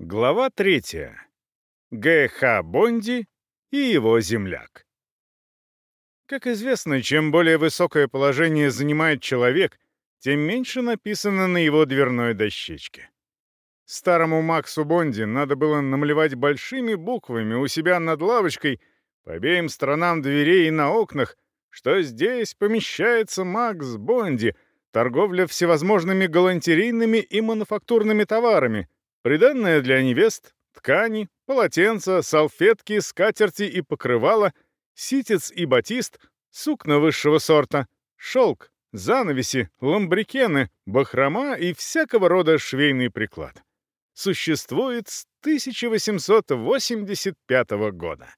Глава третья. Г.Х. Бонди и его земляк. Как известно, чем более высокое положение занимает человек, тем меньше написано на его дверной дощечке. Старому Максу Бонди надо было намалевать большими буквами у себя над лавочкой по обеим сторонам дверей и на окнах, что здесь помещается Макс Бонди, торговля всевозможными галантерейными и мануфактурными товарами — Приданное для невест, ткани, полотенца, салфетки, скатерти и покрывала, ситец и батист, сукна высшего сорта, шелк, занавеси, ламбрикены, бахрома и всякого рода швейный приклад. Существует с 1885 года.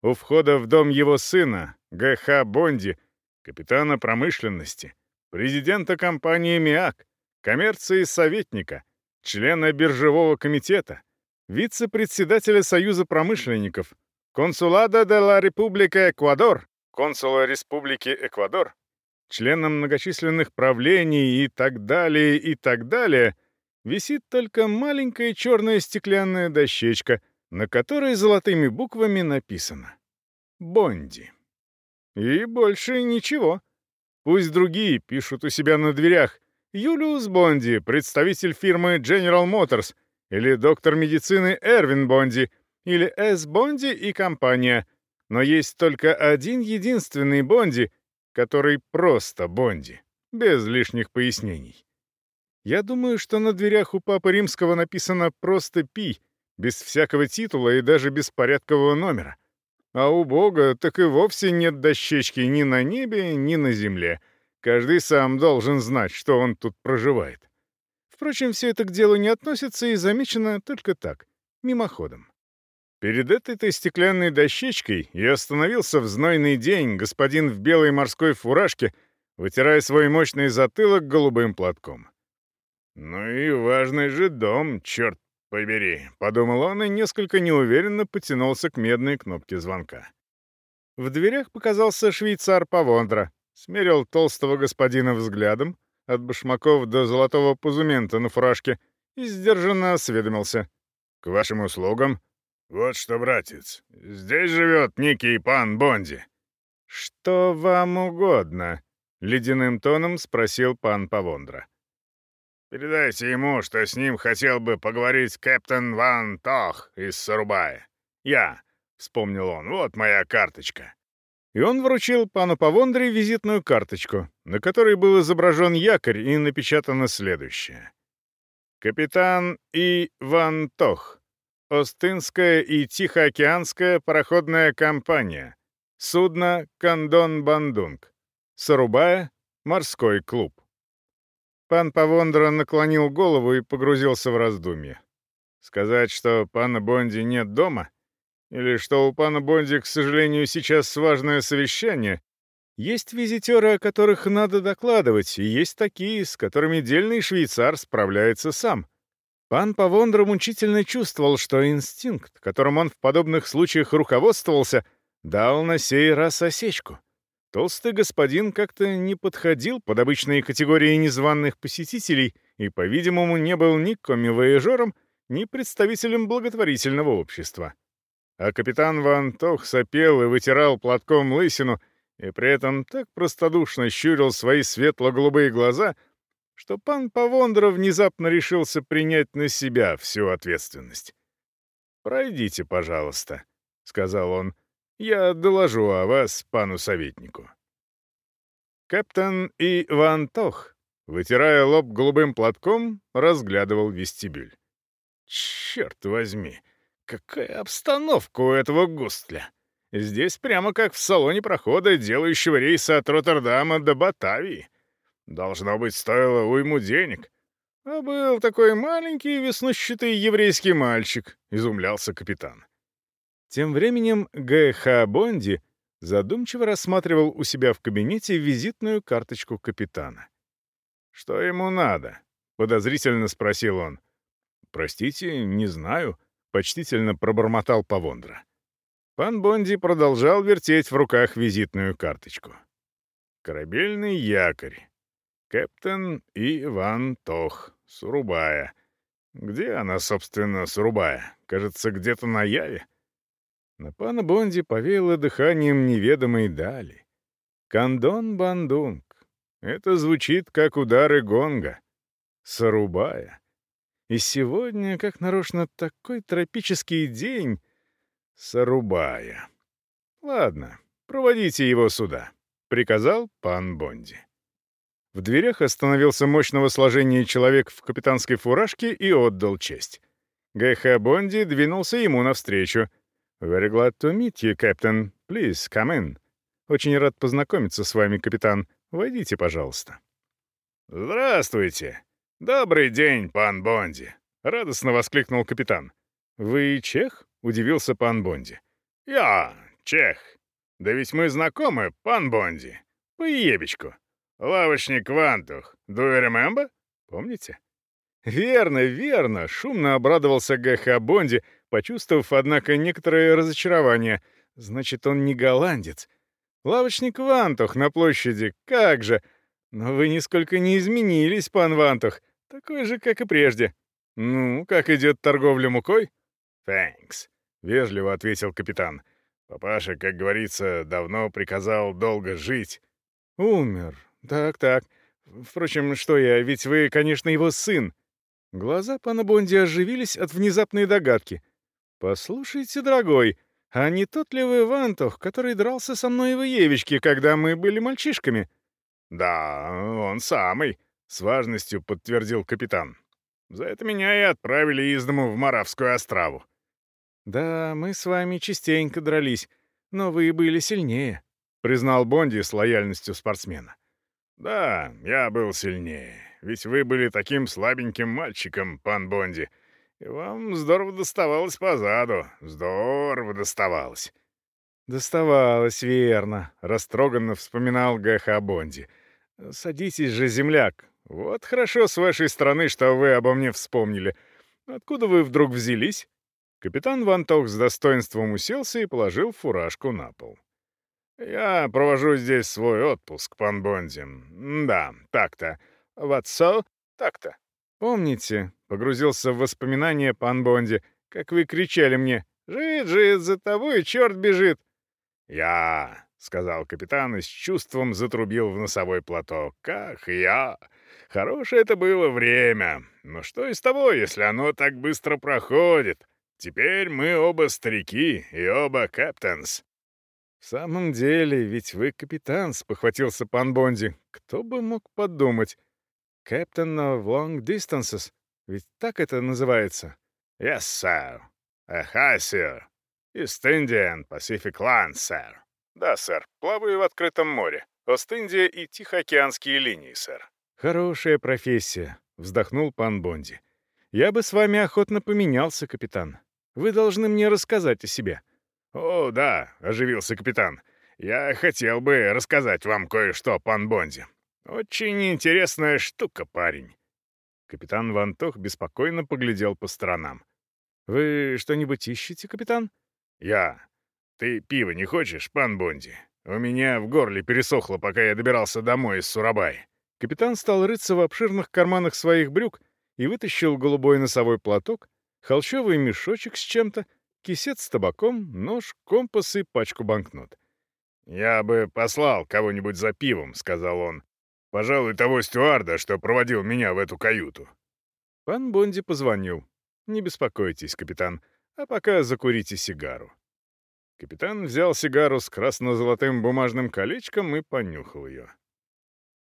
У входа в дом его сына, Г.Х. Бонди, капитана промышленности, президента компании «МИАК», коммерции советника — члена биржевого комитета, вице-председателя Союза промышленников, консулада де ла Република Эквадор, консула Республики Эквадор, члена многочисленных правлений и так далее, и так далее, висит только маленькая черная стеклянная дощечка, на которой золотыми буквами написано «Бонди». И больше ничего. Пусть другие пишут у себя на дверях Юлиус Бонди, представитель фирмы General Motors, или доктор медицины Эрвин Бонди, или С. Бонди и компания. Но есть только один единственный Бонди, который просто Бонди, без лишних пояснений. Я думаю, что на дверях у Папы Римского написано просто «Пи», без всякого титула и даже без порядкового номера. А у Бога так и вовсе нет дощечки ни на небе, ни на земле — Каждый сам должен знать, что он тут проживает. Впрочем, все это к делу не относится и замечено только так, мимоходом. Перед этой-то стеклянной дощечкой я остановился в знойный день, господин в белой морской фуражке, вытирая свой мощный затылок голубым платком. «Ну и важный же дом, черт побери», — подумал он и несколько неуверенно потянулся к медной кнопке звонка. В дверях показался швейцар Павондра, смерил толстого господина взглядом, от башмаков до золотого пузумента на фуражке, и сдержанно осведомился. «К вашим услугам?» «Вот что, братец, здесь живет некий пан Бонди». «Что вам угодно?» — ледяным тоном спросил пан Павондра. «Передайте ему, что с ним хотел бы поговорить капитан Ван Тох из Сарубая. Я», — вспомнил он, — «вот моя карточка». И он вручил пану Павондре визитную карточку, на которой был изображен якорь и напечатано следующее. «Капитан И. Ван Тох. Остинская и Тихоокеанская пароходная компания. Судно «Кандон Бандунг». Сарубая. Морской клуб». Пан Павондра наклонил голову и погрузился в раздумье. Сказать, что пана Бонди нет дома — или что у пана Бонди, к сожалению, сейчас важное совещание? Есть визитеры, о которых надо докладывать, и есть такие, с которыми дельный швейцар справляется сам. Пан Павондра мучительно чувствовал, что инстинкт, которым он в подобных случаях руководствовался, дал на сей раз осечку. Толстый господин как-то не подходил под обычные категории незваных посетителей и, по-видимому, не был ни коми-вояжером, ни представителем благотворительного общества а капитан Ван Тох сопел и вытирал платком лысину, и при этом так простодушно щурил свои светло-голубые глаза, что пан Павондра внезапно решился принять на себя всю ответственность. «Пройдите, пожалуйста», — сказал он. «Я доложу о вас пану советнику». Капитан И. Ван Тох, вытирая лоб голубым платком, разглядывал вестибюль. «Черт возьми!» Какая обстановка у этого густля! Здесь прямо как в салоне прохода, делающего рейса от Роттердама до Батавии. Должно быть, стоило уйму денег. А был такой маленький веснущатый еврейский мальчик, изумлялся капитан. Тем временем Г.Х. Бонди задумчиво рассматривал у себя в кабинете визитную карточку капитана. «Что ему надо?» — подозрительно спросил он. «Простите, не знаю», почтительно пробормотал Павондра. Пан Бонди продолжал вертеть в руках визитную карточку. «Корабельный якорь. Кэптен Й. ван Тох. Сурубая. Где она, собственно, сурубая? Кажется, где-то на Яве. На пана Бонди повеяло дыханием неведомой дали. Кандон-бандунг. Это звучит, как удары гонга. Сарубая. И сегодня, как нарочно, такой тропический день. Сарубая. Ладно, проводите его сюда, — приказал пан Бонди. В дверях остановился мощного сложения человек в капитанской фуражке и отдал честь. Г.Х. Бонди двинулся ему навстречу. «Very glad to meet you, Captain. Please, come in. Очень рад познакомиться с вами, капитан. Войдите, пожалуйста». «Здравствуйте. Добрый день, пан Бонди», — радостно воскликнул капитан. «Вы чех?» — удивился пан Бонди. «Я чех. Да ведь мы знакомы, пан Бонди. По ебечку. «Лавочник Вантух, do you remember?» Помните? «Верно, верно!» — шумно обрадовался Г.Х. Бонди, почувствовав, однако, некоторое разочарование. «Значит, он не голландец. Лавочник Вантух на площади, как же! Но вы нисколько не изменились, пан Вантух, такой же, как и прежде. Ну, как идет торговля мукой?» «Thanks», — вежливо ответил капитан. «Папаша, как говорится, давно приказал долго жить». «Умер. Так-так. Впрочем, что я, ведь вы, конечно, его сын». Глаза пана Бонди оживились от внезапной догадки. «Послушайте, дорогой, а не тот ли вы Вантух, который дрался со мной в Евичке, когда мы были мальчишками?» «Да, он самый», — с важностью подтвердил капитан. «За это меня и отправили из дому в Моравскую острову». «Да, мы с вами частенько дрались, но вы были сильнее», — признал Бонди с лояльностью спортсмена. «Да, я был сильнее. Ведь вы были таким слабеньким мальчиком, пан Бонди. И вам здорово доставалось позаду. Здорово доставалось». «Доставалось, верно», — растроганно вспоминал Г.Х. Бонди. «Садитесь же, земляк. Вот хорошо с вашей стороны, что вы обо мне вспомнили. Откуда вы вдруг взялись?» Капитан Вантох с достоинством уселся и положил фуражку на пол. «Я провожу здесь свой отпуск, пан Бонди. Да, так-то. Вот so? Так-то». «Помните?» — погрузился в воспоминания пан Бонди, как вы кричали мне «Жит, жит, за тобой черт бежит!» «Я!» — сказал капитан и с чувством затрубил в носовой платок. «Как я! Хорошее это было время. Но что из того, если оно так быстро проходит? Теперь мы оба старики и оба капитанс. «В самом деле, ведь вы капитан», — спохватился пан Бонди. «Кто бы мог подумать? Captain of Long Distances. Ведь так это называется?» «Yes, sir. Aha, sir. East Indian Pacific Land, sir». «Да, сэр. Плаваю в открытом море. Ост-Индия и Тихоокеанские линии, сэр». «Хорошая профессия», — вздохнул пан Бонди. «Я бы с вами охотно поменялся, капитан. Вы должны мне рассказать о себе». «О, да», — оживился капитан. «Я хотел бы рассказать вам кое-что, пан Бонди. Очень интересная штука, парень». Капитан Вантох беспокойно поглядел по сторонам. «Вы что-нибудь ищете, капитан?» «Я. Ты пиво не хочешь, пан Бонди? У меня в горле пересохло, пока я добирался домой из Сурабай». Капитан стал рыться в обширных карманах своих брюк и вытащил голубой носовой платок, холщовый мешочек с чем-то кисет с табаком, нож, компас и пачку банкнот. «Я бы послал кого-нибудь за пивом», — сказал он. «Пожалуй, того стюарда, что проводил меня в эту каюту». Пан Бонди позвонил. «Не беспокойтесь, капитан, а пока закурите сигару». Капитан взял сигару с красно-золотым бумажным колечком и понюхал ее.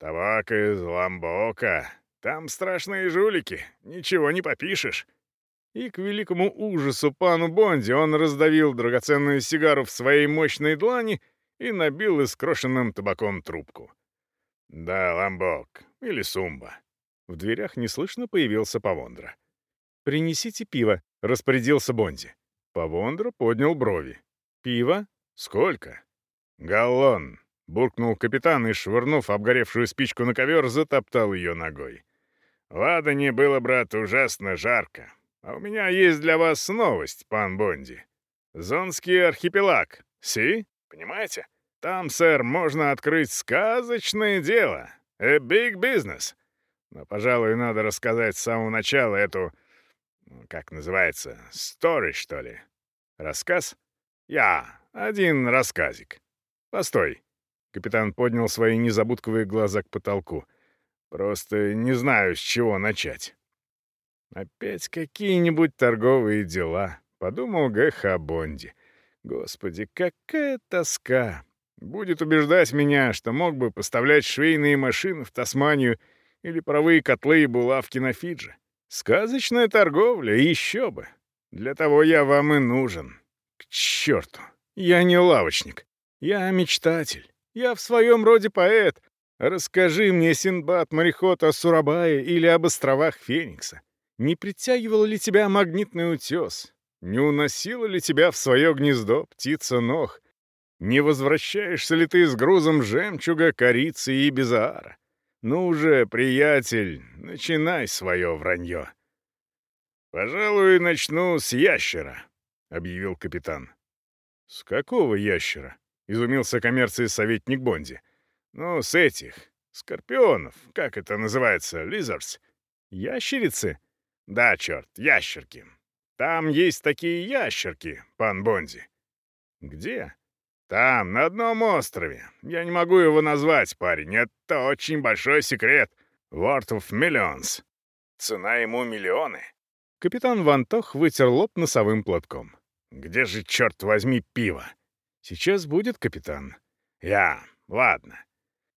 «Табак из Ламбока. Там страшные жулики. Ничего не попишешь. И к великому ужасу пану Бонди он раздавил драгоценную сигару в своей мощной длани и набил искрошенным табаком трубку. «Да, ламбок. Или сумба». В дверях неслышно появился Павондра. «Принесите пиво», — распорядился Бонди. Павондра поднял брови. «Пиво? Сколько?» «Галлон», — буркнул капитан и, швырнув обгоревшую спичку на ковер, затоптал ее ногой. «В Адане было, брат, ужасно жарко. А у меня есть для вас новость, пан Бонди. Зонский архипелаг. Си? Понимаете? Там, сэр, можно открыть сказочное дело. A big business. Но, пожалуй, надо рассказать с самого начала эту как называется, story, что ли? Рассказ? Я, один рассказик. Постой. Капитан поднял свои незабудковые глаза к потолку. Просто не знаю, с чего начать. Опять какие-нибудь торговые дела, подумал Г.Х. Бонди. Господи, какая тоска. Будет убеждать меня, что мог бы поставлять швейные машины в Тасманию или паровые котлы и булавки на Фиджи. Сказочная торговля, еще бы. Для того я вам и нужен. К черту, я не лавочник. Я мечтатель. Я в своем роде поэт. Расскажи мне, Синдбад, мореход о Сурабае или об островах Феникса. Не притягивал ли тебя магнитный утес? Не уносила ли тебя в свое гнездо птица ног? Не возвращаешься ли ты с грузом жемчуга, корицы и безаара? Ну же, приятель, начинай свое вранье. «Пожалуй, начну с ящера», — объявил капитан. «С какого ящера?» — изумился коммерции советник Бонди. «Ну, с этих. Скорпионов. Как это называется? Лизардс. Ящерицы?» «Да, черт, ящерки. Там есть такие ящерки, пан Бонди». «Где?» «Там, на одном острове. Я не могу его назвать, парень. Это очень большой секрет. Worth of Millions. Цена ему миллионы». Капитан Вантох вытер лоб носовым платком. «Где же, черт возьми, пиво?» «Сейчас будет, капитан». «Я. Ладно.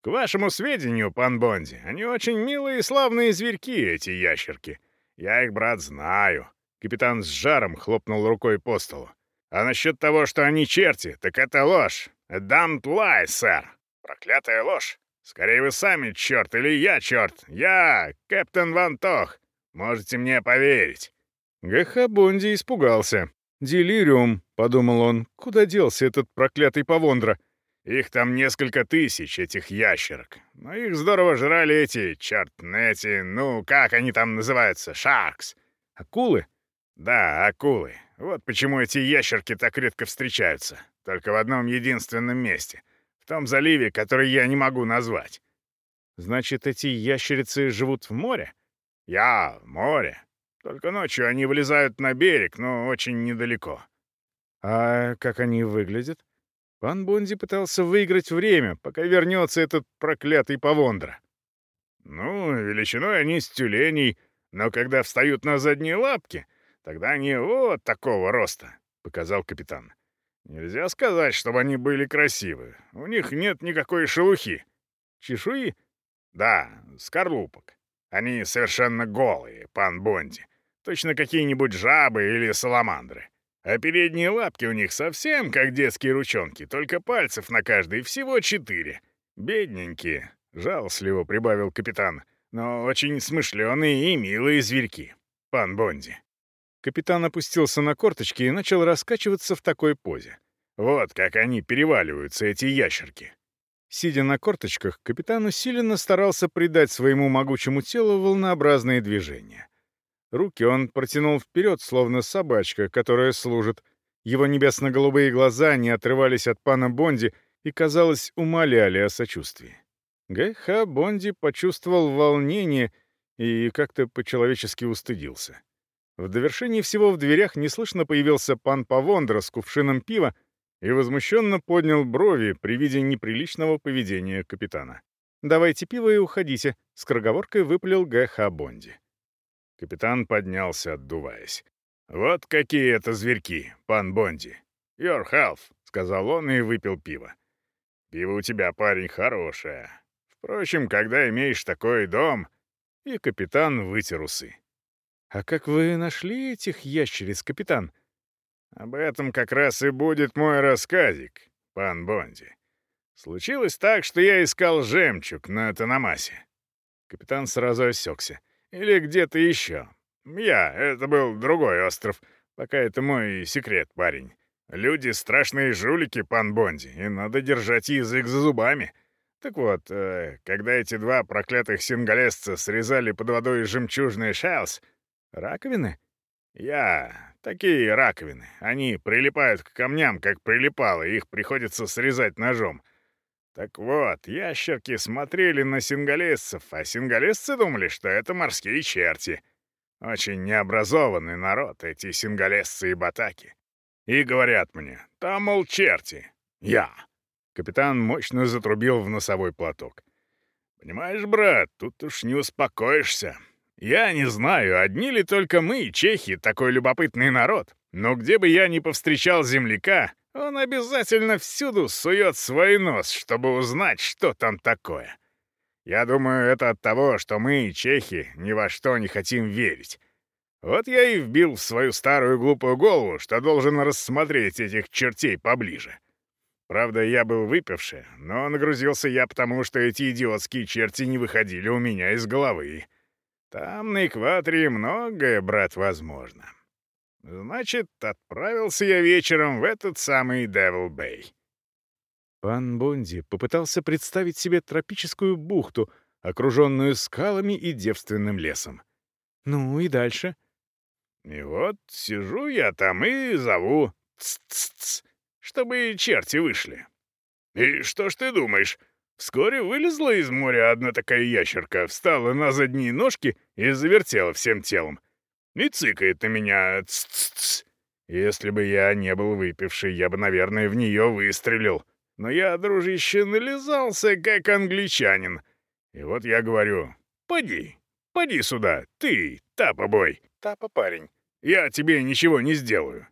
К вашему сведению, пан Бонди, они очень милые и славные зверьки, эти ящерки. Я их, брат, знаю». Капитан с жаром хлопнул рукой по столу. А насчет того, что они черти, так это ложь. Damned lie, сэр. Проклятая ложь. Скорее вы сами черт или я черт. Я, Кэптен Ван Тох. Можете мне поверить». ГХ Бонди испугался. «Делириум», — подумал он, — «куда делся этот проклятый Павондра?» «Их там несколько тысяч, этих ящерок. Но их здорово жрали эти, черт, эти, ну, как они там называются, шаркс». «Акулы?» «Да, акулы. Вот почему эти ящерки так редко встречаются. Только в одном единственном месте. В том заливе, который я не могу назвать». «Значит, эти ящерицы живут в море?» «Я в море. Только ночью они вылезают на берег, но очень недалеко». «А как они выглядят?» Пан Бонди пытался выиграть время, пока вернется этот проклятый Павондра. «Ну, величиной они с тюленей, но когда встают на задние лапки, Тогда они вот такого роста», — показал капитан. «Нельзя сказать, чтобы они были красивы. У них нет никакой шелухи. Чешуи? Да, скорлупок. Они совершенно голые, пан Бонди. Точно какие-нибудь жабы или саламандры. А передние лапки у них совсем как детские ручонки, только пальцев на каждой всего четыре. Бедненькие, жалостливо прибавил капитан, но очень смышленые и милые зверьки, пан Бонди. Капитан опустился на корточки и начал раскачиваться в такой позе. Вот как они переваливаются, эти ящерки. Сидя на корточках, капитан усиленно старался придать своему могучему телу волнообразные движения. Руки он протянул вперед, словно собачка, которая служит. Его небесно-голубые глаза не отрывались от пана Бонди и, казалось, умоляли о сочувствии. Г.Х. Бонди почувствовал волнение и как-то по-человечески устыдился. В довершении всего в дверях неслышно появился пан Павондра с кувшином пива и возмущенно поднял брови при виде неприличного поведения капитана. «Давайте пиво и уходите», — скороговоркой выпалил Г.Х. Бонди. Капитан поднялся, отдуваясь. «Вот какие это зверьки, пан Бонди. Your health», — сказал он и выпил пиво. «Пиво у тебя, парень, хорошее. Впрочем, когда имеешь такой дом...» И капитан вытер усы. «А как вы нашли этих ящериц, капитан?» «Об этом как раз и будет мой рассказик, пан Бонди. Случилось так, что я искал жемчуг на Танамасе». Капитан сразу осекся. «Или где-то еще. Я, это был другой остров. Пока это мой секрет, парень. Люди — страшные жулики, пан Бонди, и надо держать язык за зубами». Так вот, э, когда эти два проклятых сингалесца срезали под водой жемчужный шелс, Раковины? Я. Такие раковины. Они прилипают к камням, как прилипало, их приходится срезать ножом. Так вот, ящерки смотрели на сингалесцев, а сингалесцы думали, что это морские черти. Очень необразованный народ, эти сингалесцы и батаки. И говорят мне, там, мол, черти. Я. Капитан мощно затрубил в носовой платок. «Понимаешь, брат, тут уж не успокоишься. Я не знаю, одни ли только мы, чехи, такой любопытный народ, но где бы я ни повстречал земляка, он обязательно всюду сует свой нос, чтобы узнать, что там такое. Я думаю, это от того, что мы, чехи, ни во что не хотим верить. Вот я и вбил в свою старую глупую голову, что должен рассмотреть этих чертей поближе. Правда, я был выпивший, но нагрузился я потому, что эти идиотские черти не выходили у меня из головы. Там, на экваторе, многое, брат, возможно. Значит, отправился я вечером в этот самый Девил Бэй. Пан Бонди попытался представить себе тропическую бухту, окруженную скалами и девственным лесом. Ну и дальше? И вот сижу я там и зову. Ц-ц-ц чтобы черти вышли. И что ж ты думаешь? Вскоре вылезла из моря одна такая ящерка, встала на задние ножки и завертела всем телом. И цыкает на меня «ц-ц-ц». Если бы я не был выпивший, я бы, наверное, в нее выстрелил. Но я, дружище, нализался, как англичанин. И вот я говорю, поди, поди сюда, ты, тапа-бой, тапа-парень. Я тебе ничего не сделаю.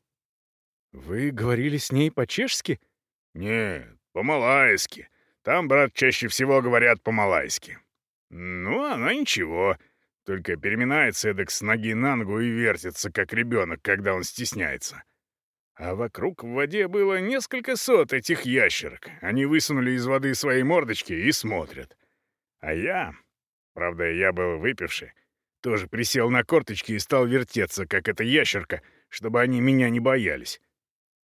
«Вы говорили с ней по-чешски?» «Нет, по-малайски. Там, брат, чаще всего говорят по-малайски. Ну, она ничего, только переминается эдак с ноги на ногу и вертится, как ребенок, когда он стесняется. А вокруг в воде было несколько сот этих ящерок. Они высунули из воды свои мордочки и смотрят. А я, правда, я был выпивший, тоже присел на корточки и стал вертеться, как эта ящерка, чтобы они меня не боялись.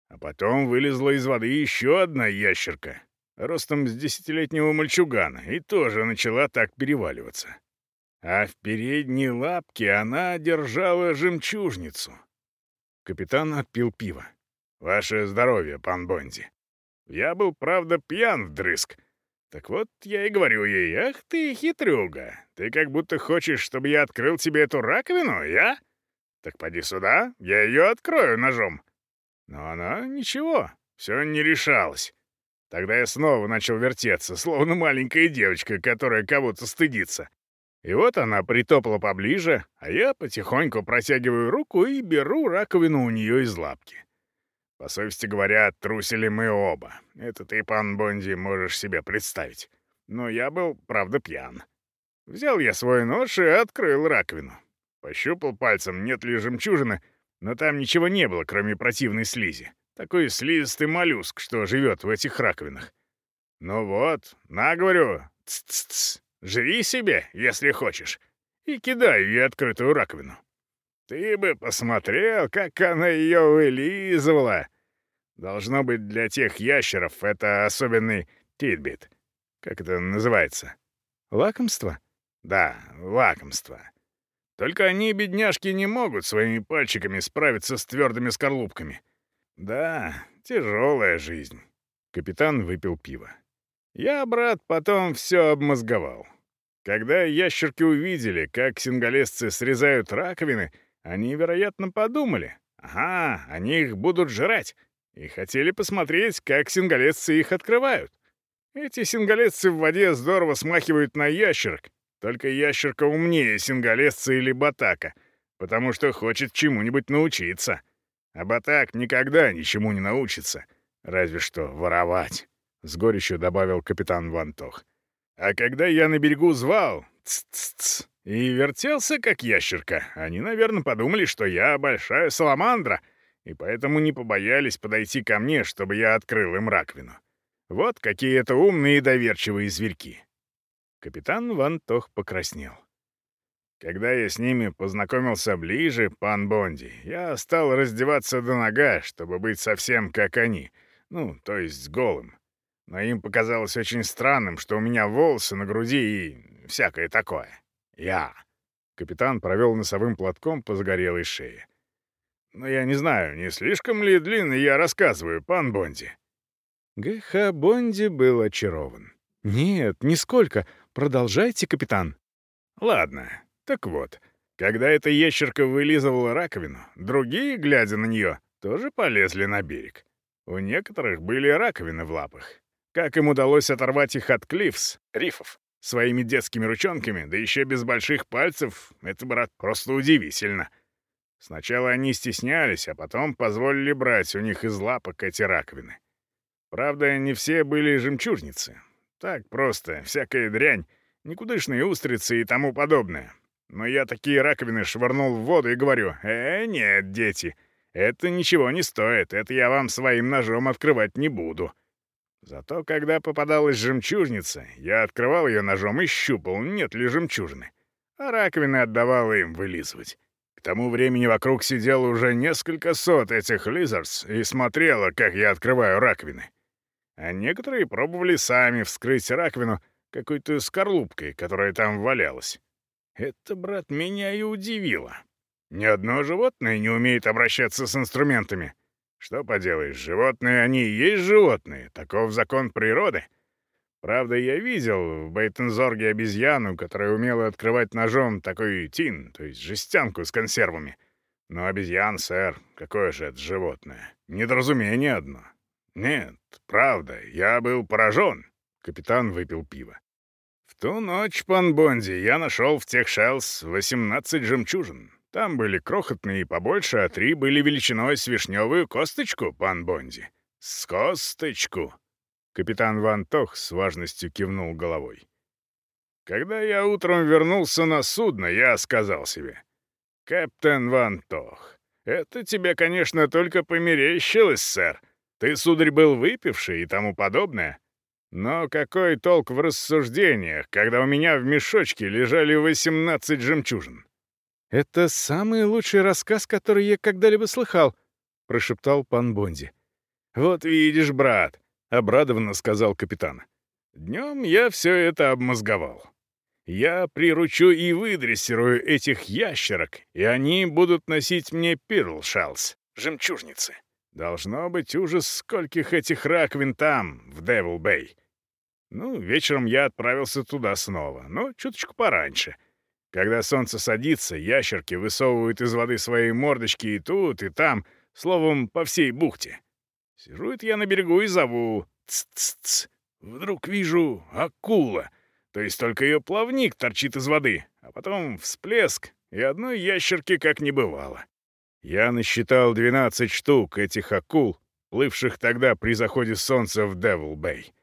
А потом вылезла из воды еще одна ящерка, ростом с десятилетнего мальчугана, и тоже начала так переваливаться. А в передней лапке она держала жемчужницу. Капитан отпил пиво. «Ваше здоровье, пан Бонди. Я был, правда, пьян вдрызг. Так вот, я и говорю ей, ах ты, хитрюга, ты как будто хочешь, чтобы я открыл тебе эту раковину, я? Так поди сюда, я ее открою ножом. Но она ничего, все не решалась. Тогда я снова начал вертеться, словно маленькая девочка, которая кого-то стыдится. И вот она притопала поближе, а я потихоньку протягиваю руку и беру раковину у нее из лапки. По совести говоря, трусили мы оба. Это ты, пан Бонди, можешь себе представить. Но я был, правда, пьян. Взял я свой нож и открыл раковину. Пощупал пальцем, нет ли жемчужины, но там ничего не было, кроме противной слизи. Такой слизистый моллюск, что живет в этих раковинах. Ну вот, на, говорю, ц-ц-ц, жри себе, если хочешь. И кидаю ей открытую раковину. Ты бы посмотрел, как она ее вылизывала. Должно быть, для тех ящеров это особенный титбит. Как это называется? Лакомство? Да, лакомство. Только они, бедняжки, не могут своими пальчиками справиться с твердыми скорлупками. Да, тяжелая жизнь. Капитан выпил пиво. Я, брат, потом все обмозговал. Когда ящерки увидели, как сингалесцы срезают раковины, они, вероятно, подумали, ага, они их будут жрать, и хотели посмотреть, как сингалесцы их открывают. Эти сингалесцы в воде здорово смахивают на ящерок, только ящерка умнее сингалесца или батака, потому что хочет чему-нибудь научиться. А батак никогда ничему не научится, разве что воровать», — с горечью добавил капитан Вантох. «А когда я на берегу звал, ц-ц-ц, и вертелся, как ящерка, они, наверное, подумали, что я большая саламандра, и поэтому не побоялись подойти ко мне, чтобы я открыл им раковину. Вот какие это умные и доверчивые зверьки». Капитан Ван Тох покраснел. Когда я с ними познакомился ближе, пан Бонди, я стал раздеваться до нога, чтобы быть совсем как они, ну, то есть голым. Но им показалось очень странным, что у меня волосы на груди и всякое такое. Я. Капитан провел носовым платком по загорелой шее. Но я не знаю, не слишком ли длинно я рассказываю, пан Бонди. Г.Х. Бонди был очарован. «Нет, нисколько. Продолжайте, капитан». «Ладно. Так вот, Когда эта ящерка вылизывала раковину, другие, глядя на нее, тоже полезли на берег. У некоторых были раковины в лапах. Как им удалось оторвать их от клифс, рифов, своими детскими ручонками, да еще без больших пальцев, это, брат, просто удивительно. Сначала они стеснялись, а потом позволили брать у них из лапок эти раковины. Правда, не все были жемчужницы. Так просто, всякая дрянь, никудышные устрицы и тому подобное. Но я такие раковины швырнул в воду и говорю, «Э, нет, дети, это ничего не стоит, это я вам своим ножом открывать не буду». Зато когда попадалась жемчужница, я открывал ее ножом и щупал, нет ли жемчужины, а раковины отдавал им вылизывать. К тому времени вокруг сидело уже несколько сот этих лизардс и смотрело, как я открываю раковины. А некоторые пробовали сами вскрыть раковину какой-то скорлупкой, которая там валялась. Это, брат, меня и удивило. Ни одно животное не умеет обращаться с инструментами. Что поделаешь, животные они и есть животные, таков закон природы. Правда, я видел в Бейтензорге обезьяну, которая умела открывать ножом такой тин, то есть жестянку с консервами. Но обезьян, сэр, какое же это животное? Недоразумение одно. Нет, правда, я был поражен. Капитан выпил пиво. В ту ночь, пан Бонди, я нашел в тех шелс 18 жемчужин. Там были крохотные и побольше, а три были величиной с вишневую косточку, пан Бонди. С косточку!» Капитан Ван Тох с важностью кивнул головой. «Когда я утром вернулся на судно, я сказал себе, «Капитан Ван Тох, это тебе, конечно, только померещилось, сэр. Ты, сударь, был выпивший и тому подобное. Но какой толк в рассуждениях, когда у меня в мешочке лежали 18 жемчужин? «Это самый лучший рассказ, который я когда-либо слыхал», — прошептал пан Бонди. «Вот видишь, брат», — обрадованно сказал капитан. «Днем я все это обмозговал. Я приручу и выдрессирую этих ящерок, и они будут носить мне пирлшалс, жемчужницы. Должно быть ужас скольких этих раковин там, в Девил-Бэй. Ну, вечером я отправился туда снова, но чуточку пораньше — когда солнце садится, ящерки высовывают из воды свои мордочки и тут, и там, словом, по всей бухте. Сижу я на берегу и зову. Ц-ц-ц. Вдруг вижу акула. То есть только ее плавник торчит из воды, а потом всплеск, и одной ящерки как не бывало. Я насчитал 12 штук этих акул, плывших тогда при заходе солнца в Девил-Бэй.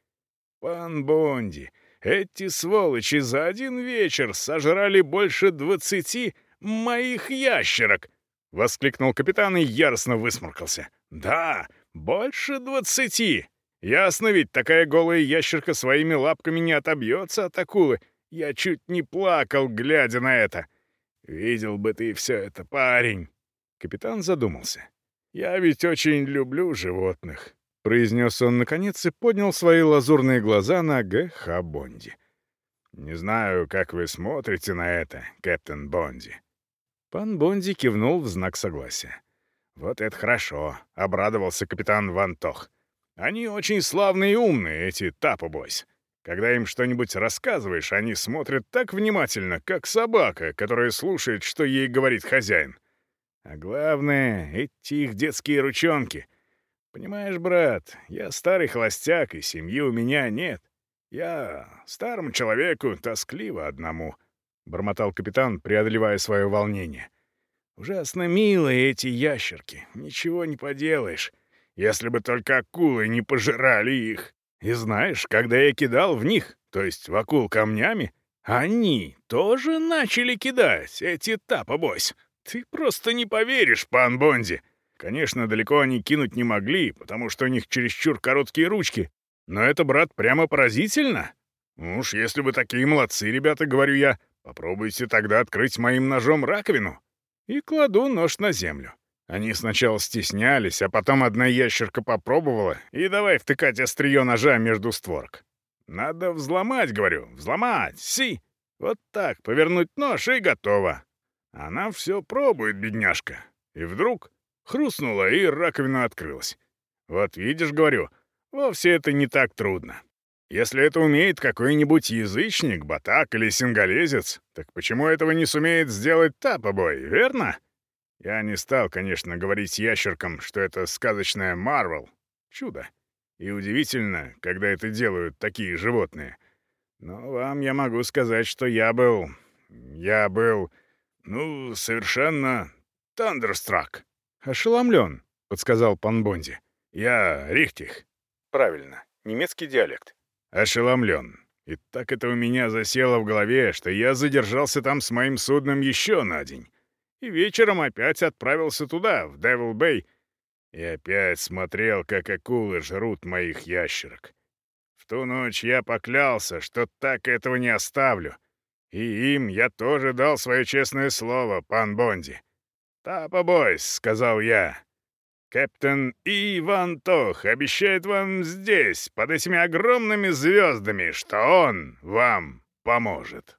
Пан Бонди, эти сволочи за один вечер сожрали больше двадцати моих ящерок!» — воскликнул капитан и яростно высморкался. «Да, больше двадцати! Ясно ведь, такая голая ящерка своими лапками не отобьется от акулы. Я чуть не плакал, глядя на это. Видел бы ты все это, парень!» Капитан задумался. «Я ведь очень люблю животных произнес он наконец и поднял свои лазурные глаза на Г.Х. Бонди. «Не знаю, как вы смотрите на это, капитан Бонди». Пан Бонди кивнул в знак согласия. «Вот это хорошо», — обрадовался капитан Ван Тох. «Они очень славные и умные, эти Тапо-бойс. Когда им что-нибудь рассказываешь, они смотрят так внимательно, как собака, которая слушает, что ей говорит хозяин. А главное, эти их детские ручонки — Понимаешь, брат, я старый холостяк, и семьи у меня нет. Я старому человеку тоскливо одному», — бормотал капитан, преодолевая свое волнение. «Ужасно милые эти ящерки, ничего не поделаешь, если бы только акулы не пожирали их. И знаешь, когда я кидал в них, то есть в акул камнями, они тоже начали кидать, эти тапобойс. Ты просто не поверишь, пан Бонди. Конечно, далеко они кинуть не могли, потому что у них чересчур короткие ручки. Но это, брат, прямо поразительно. Уж если вы такие молодцы, ребята, говорю я, попробуйте тогда открыть моим ножом раковину. И кладу нож на землю. Они сначала стеснялись, а потом одна ящерка попробовала, и давай втыкать острие ножа между створок. Надо взломать, говорю, взломать, си. Вот так, повернуть нож и готово. Она все пробует, бедняжка. И вдруг Хрустнула, и раковина открылась. Вот видишь, говорю, вовсе это не так трудно. Если это умеет какой-нибудь язычник, батак или сингалезец, так почему этого не сумеет сделать Тапобой, верно? Я не стал, конечно, говорить ящеркам, что это сказочная Марвел. Чудо. И удивительно, когда это делают такие животные. Но вам я могу сказать, что я был... Я был... Ну, совершенно... Тандерстрак. Ошеломлен, подсказал пан Бонди. Я Рихтих. Правильно, немецкий диалект. Ошеломлен. И так это у меня засело в голове, что я задержался там с моим судном еще на день. И вечером опять отправился туда, в Девил-Бэй, и опять смотрел, как акулы жрут моих ящерок. В ту ночь я поклялся, что так этого не оставлю. И им я тоже дал свое честное слово, пан Бонди. «Тапа Бойс», — сказал я, Капитан Иван Тох обещает вам здесь, под этими огромными звездами, что он вам поможет.